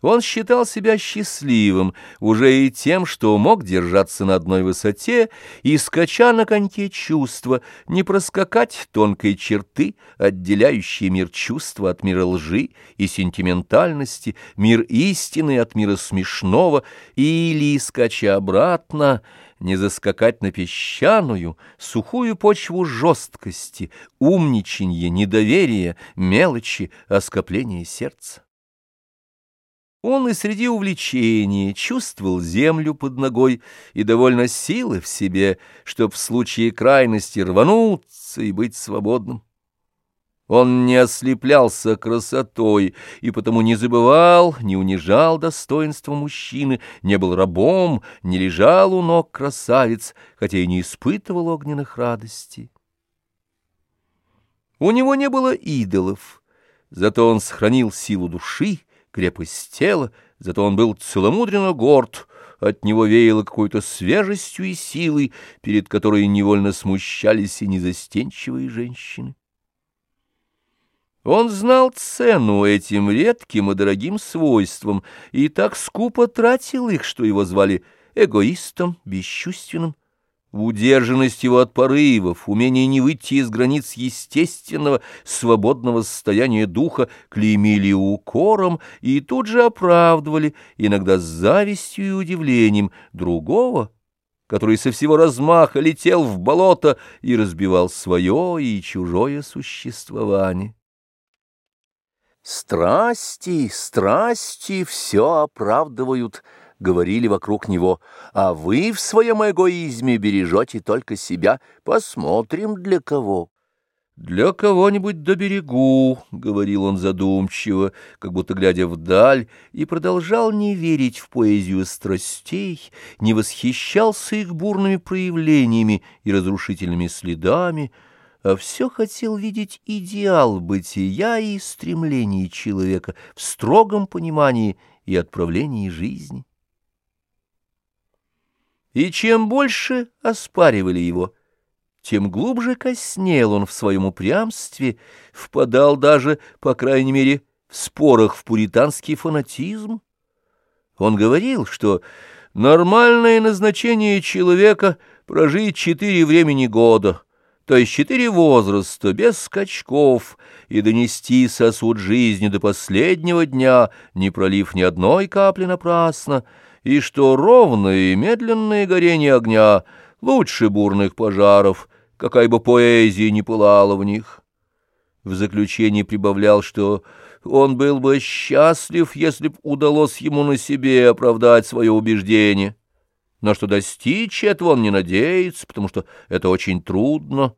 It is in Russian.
Он считал себя счастливым уже и тем, что мог держаться на одной высоте и, скача на коньке чувства, не проскакать тонкой черты, отделяющей мир чувства от мира лжи и сентиментальности, мир истины от мира смешного, или, скача обратно, не заскакать на песчаную, сухую почву жесткости, умничанья, недоверия, мелочи, оскопления сердца. Он и среди увлечений чувствовал землю под ногой и довольно силы в себе, чтоб в случае крайности рвануться и быть свободным. Он не ослеплялся красотой и потому не забывал, не унижал достоинства мужчины, не был рабом, не лежал у ног красавиц, хотя и не испытывал огненных радостей. У него не было идолов, зато он сохранил силу души, крепость тела, зато он был целомудренно горд, от него веяло какой-то свежестью и силой, перед которой невольно смущались и незастенчивые женщины. Он знал цену этим редким и дорогим свойствам и так скупо тратил их, что его звали эгоистом, бесчувственным, удержанность его от порывов, умение не выйти из границ естественного, свободного состояния духа, клеймили укором и тут же оправдывали, иногда с завистью и удивлением, другого, который со всего размаха летел в болото и разбивал свое и чужое существование. Страсти, страсти все оправдывают —— говорили вокруг него, — а вы в своем эгоизме бережете только себя. Посмотрим, для кого. «Для кого-нибудь до берегу», — говорил он задумчиво, как будто глядя вдаль, и продолжал не верить в поэзию страстей, не восхищался их бурными проявлениями и разрушительными следами, а все хотел видеть идеал бытия и стремлений человека в строгом понимании и отправлении жизни. И чем больше оспаривали его, тем глубже коснел он в своем упрямстве, впадал даже, по крайней мере, в спорах в пуританский фанатизм. Он говорил, что нормальное назначение человека — прожить четыре времени года, то есть четыре возраста, без скачков, и донести сосуд жизни до последнего дня, не пролив ни одной капли напрасно — и что ровное и медленное горение огня лучше бурных пожаров, какая бы поэзия ни пылала в них. В заключение прибавлял, что он был бы счастлив, если б удалось ему на себе оправдать свое убеждение, но что достичь этого он не надеется, потому что это очень трудно.